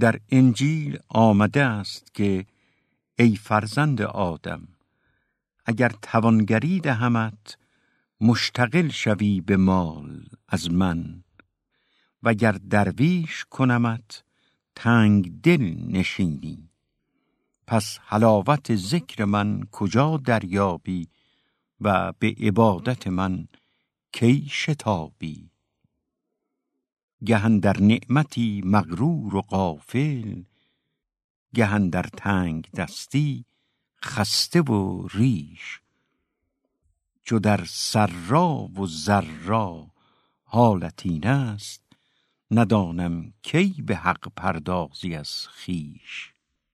در انجیل آمده است که ای فرزند آدم اگر توانگری دهمت مشتغل شوی به مال از من. وگر درویش کنمت تنگ دل نشینی. پس حلاوت ذکر من کجا دریابی و به عبادت من کی شتابی؟ گهن در نعمتی مغرور و غافل گهن در تنگ دستی خسته و ریش. چو در سرا و ضرا حالت این است ندانم کی به حق پردازی از خویش.